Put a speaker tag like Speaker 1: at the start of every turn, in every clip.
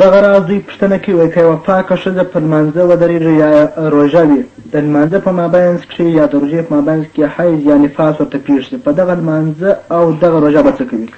Speaker 1: دغه راز دوی پوښتنه کوي که یوه پاکه ښځه په لمانځه ودرېږي یا روژه وي، د لمانځه په مابینځ کښې یا د روژې په مابینځ کښې حیض یا نفاس ورته پېښ شي، په دغه لمانځه او دغه روژه به څه کوي؟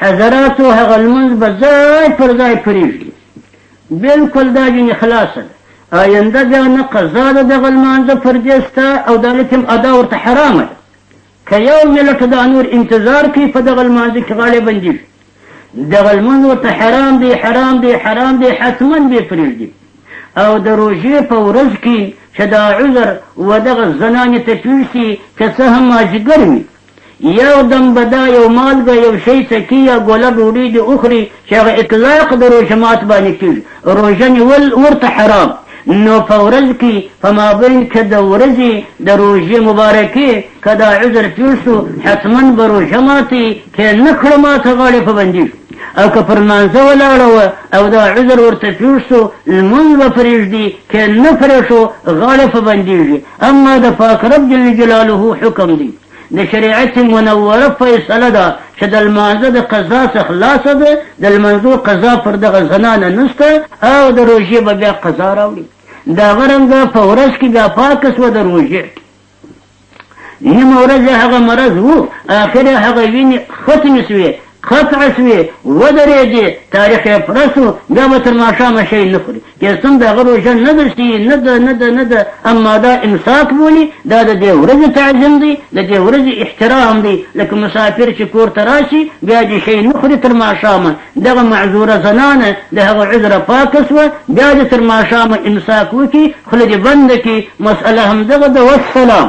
Speaker 2: حضراتو! هغه لمونځ به ځای پر ځای پرېږدي، بلکل دا جیني خلاصه ده، آینده بیا نه قضا ده دغه لمانځه پر دې سته او دا لتم اداء ورته حرامه ده. که یو ملت دا نور انتظار کوي په دغه لمانځه کې غاړې بندې وي، دغه لمونځ ورته حرام دی، حرام دی، حرام دی، حتماً به یې پرېږدي او د روژې په ورځ کې چې دا عذر و دغه زنانې ته پېښ شي، که څه هم مازیګر وي، یو دم به دا یو مالګه، یو شی، څکی یا ګوله ډوډۍ دې وخوري، چې هغه اطلاق د روژه مات باندې کېږي، روژه نیول ورته حرام، نو په ورځ کې په مابین کې د ورځې د روژې مبارکې که دا عذر پېښ شو، حتما به روژه ماتي، که نه کړه ماته غاړې په بندېږي. او که پر لمانځه ولاړه وه او دا عذر ورته پېښ شو، لمونځ به پرېږدي، که نه پرېښو غاړې په بندېږي. اما د پاک رب جل جلاله حکم دی. د شريعت منوره فيصله ده چې د لمانځه د قضا څخه خلاصه ده، د لمانځو قضا پر دغه زنانه نشته او د روژې به بيا قضا راوړي، دغه رنګه په ورځ کې بيا پاکه شوه د روژې نيمه ورځ يې هغه مرض وو، اخر يې هغه وينې ختمې شوې قطع شوې، ودرېدې، تاریخ یې پوره شو، بیا به تر ماښامه شی نه خوري، کېسم د هغه روژه نه ده چې نه ده، نه ده، نه ده، اما دا امساک بولي، دا د دې ورځې تعظیم دی، د دې ورځې احترام دی، لکه مسافر چې کور ته راشي، بیا دې شی نه خوري تر ماښامه، دغه معذوره زنانه د هغه عذره پاکه شوه، بیا دې تر ماښامه امساک وکړي، خوله دې بنده کړي، مسئله همدغه ده، والسلام.